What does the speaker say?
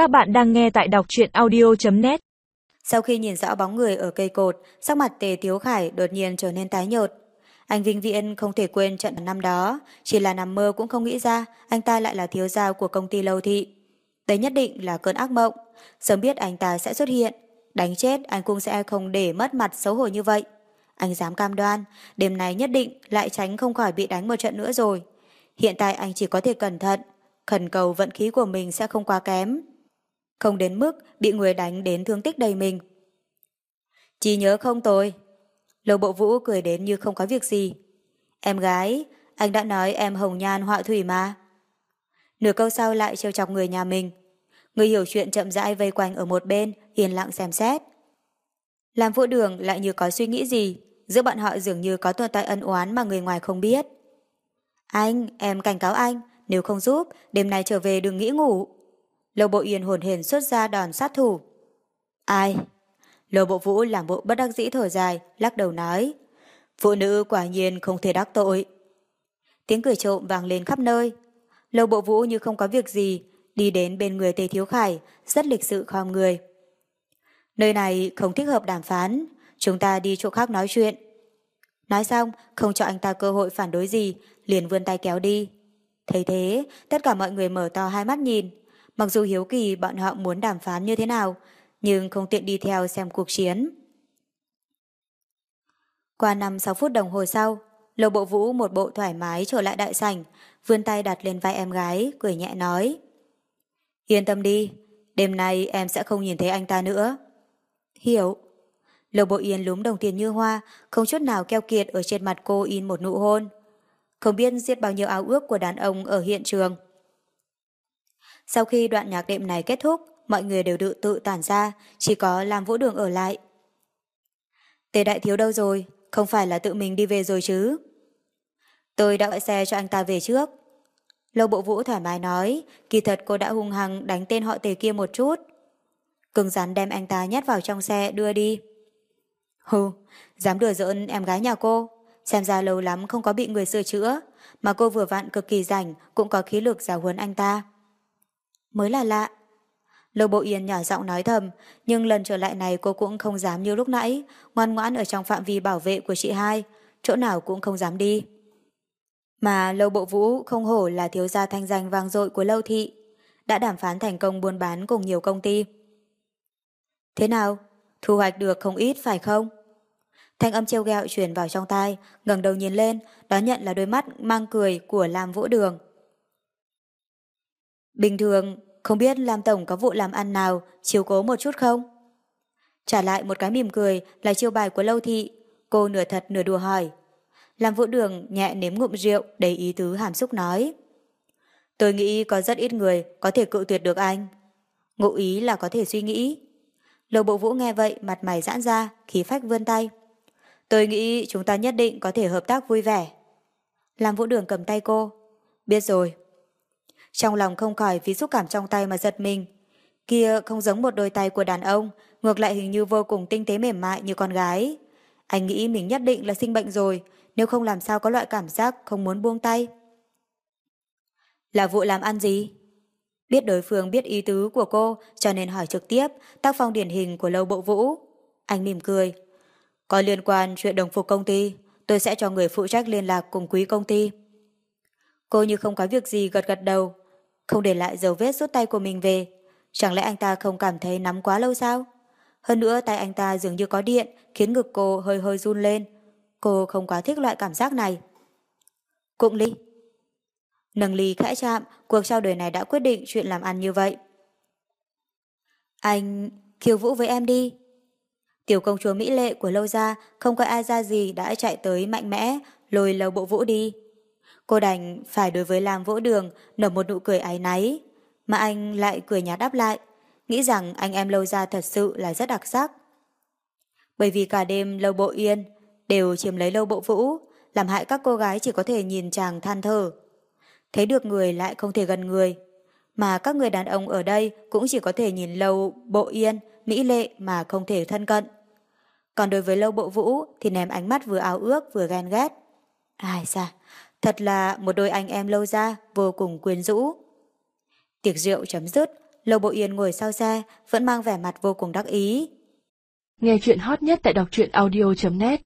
Các bạn đang nghe tại đọc truyện audio.net Sau khi nhìn rõ bóng người ở cây cột, sắc mặt Tề Tiếu Khải đột nhiên trở nên tái nhợt. Anh Vinh Viễn không thể quên trận năm đó, chỉ là nằm mơ cũng không nghĩ ra anh ta lại là thiếu gia của công ty lâu thị. Đấy nhất định là cơn ác mộng, sớm biết anh ta sẽ xuất hiện, đánh chết anh cũng sẽ không để mất mặt xấu hổ như vậy. Anh dám cam đoan, đêm nay nhất định lại tránh không khỏi bị đánh một trận nữa rồi. Hiện tại anh chỉ có thể cẩn thận, khẩn cầu vận khí của mình sẽ không quá kém. Không đến mức bị người đánh đến thương tích đầy mình. Chỉ nhớ không tôi. Lầu bộ vũ cười đến như không có việc gì. Em gái, anh đã nói em hồng nhan họa thủy mà. Nửa câu sau lại trêu chọc người nhà mình. Người hiểu chuyện chậm rãi vây quanh ở một bên, yên lặng xem xét. Làm vũ đường lại như có suy nghĩ gì, giữa bọn họ dường như có tồn tại ân oán mà người ngoài không biết. Anh, em cảnh cáo anh, nếu không giúp, đêm nay trở về đừng nghĩ ngủ. Lầu bộ yên hồn hển xuất ra đòn sát thủ. Ai? Lầu bộ vũ làm bộ bất đắc dĩ thở dài, lắc đầu nói. Phụ nữ quả nhiên không thể đắc tội. Tiếng cười trộm vang lên khắp nơi. Lầu bộ vũ như không có việc gì, đi đến bên người Tề Thiếu Khải, rất lịch sự khom người. Nơi này không thích hợp đàm phán, chúng ta đi chỗ khác nói chuyện. Nói xong, không cho anh ta cơ hội phản đối gì, liền vươn tay kéo đi. Thấy thế, tất cả mọi người mở to hai mắt nhìn. Mặc dù hiếu kỳ bọn họ muốn đàm phán như thế nào, nhưng không tiện đi theo xem cuộc chiến. Qua 5-6 phút đồng hồ sau, Lầu Bộ Vũ một bộ thoải mái trở lại đại sảnh, vươn tay đặt lên vai em gái, cười nhẹ nói. Yên tâm đi, đêm nay em sẽ không nhìn thấy anh ta nữa. Hiểu. Lầu Bộ Yên lúm đồng tiền như hoa, không chút nào keo kiệt ở trên mặt cô in một nụ hôn. Không biết giết bao nhiêu áo ước của đàn ông ở hiện trường. Sau khi đoạn nhạc đệm này kết thúc, mọi người đều tự tự tản ra, chỉ có làm vũ đường ở lại. Tề đại thiếu đâu rồi? Không phải là tự mình đi về rồi chứ? Tôi đã gọi xe cho anh ta về trước. Lâu bộ vũ thoải mái nói, kỳ thật cô đã hung hăng đánh tên họ tề kia một chút. Cưng rắn đem anh ta nhét vào trong xe đưa đi. Hừ, dám đùa giỡn em gái nhà cô. Xem ra lâu lắm không có bị người sửa chữa, mà cô vừa vặn cực kỳ rảnh cũng có khí lực giáo huấn anh ta. Mới là lạ. Lâu Bộ Yên nhỏ giọng nói thầm, nhưng lần trở lại này cô cũng không dám như lúc nãy, ngoan ngoãn ở trong phạm vi bảo vệ của chị hai, chỗ nào cũng không dám đi. Mà Lâu Bộ Vũ không hổ là thiếu gia thanh danh vang dội của Lâu Thị, đã đàm phán thành công buôn bán cùng nhiều công ty. Thế nào? Thu hoạch được không ít phải không? Thanh âm treo gẹo truyền vào trong tai, ngẩng đầu nhìn lên, đó nhận là đôi mắt mang cười của Lam Vũ Đường. Bình thường, không biết Lam Tổng có vụ làm ăn nào chiếu cố một chút không? Trả lại một cái mỉm cười là chiêu bài của Lâu Thị, cô nửa thật nửa đùa hỏi. Lam Vũ Đường nhẹ nếm ngụm rượu đầy ý tứ hàm xúc nói. Tôi nghĩ có rất ít người có thể cự tuyệt được anh. Ngụ ý là có thể suy nghĩ. Lầu bộ vũ nghe vậy mặt mày giãn ra, khí phách vươn tay. Tôi nghĩ chúng ta nhất định có thể hợp tác vui vẻ. Làm vũ đường cầm tay cô. Biết rồi. Trong lòng không khỏi vì xúc cảm trong tay mà giật mình. Kia không giống một đôi tay của đàn ông, ngược lại hình như vô cùng tinh tế mềm mại như con gái. Anh nghĩ mình nhất định là sinh bệnh rồi, nếu không làm sao có loại cảm giác không muốn buông tay. Là vụ làm ăn gì? Biết đối phương biết ý tứ của cô cho nên hỏi trực tiếp tác phong điển hình của lâu bộ vũ. Anh mỉm cười. Có liên quan chuyện đồng phục công ty, tôi sẽ cho người phụ trách liên lạc cùng quý công ty. Cô như không có việc gì gật gật đầu, không để lại dấu vết rút tay của mình về. Chẳng lẽ anh ta không cảm thấy nắm quá lâu sao? Hơn nữa tay anh ta dường như có điện, khiến ngực cô hơi hơi run lên. Cô không quá thích loại cảm giác này. Cụng ly. Nâng ly khẽ chạm, cuộc trao đổi này đã quyết định chuyện làm ăn như vậy. Anh khiêu vũ với em đi. Tiểu công chúa Mỹ Lệ của lâu gia không có ai ra gì đã chạy tới mạnh mẽ, lôi lầu bộ vũ đi. Cô đành phải đối với Lam vỗ Đường nở một nụ cười áy náy, mà anh lại cười nhạt đáp lại, nghĩ rằng anh em lâu gia thật sự là rất đặc sắc. Bởi vì cả đêm lâu bộ yên đều chiếm lấy lâu bộ vũ, làm hại các cô gái chỉ có thể nhìn chàng than thở. Thấy được người lại không thể gần người, mà các người đàn ông ở đây cũng chỉ có thể nhìn lâu bộ yên, mỹ lệ mà không thể thân cận. Còn đối với lâu bộ vũ thì ném ánh mắt vừa áo ước vừa ghen ghét. Ai xa, thật là một đôi anh em lâu ra vô cùng quyến rũ. Tiệc rượu chấm dứt, lầu Bộ Yên ngồi sau xe, vẫn mang vẻ mặt vô cùng đắc ý. Nghe chuyện hot nhất tại đọc truyện audio.net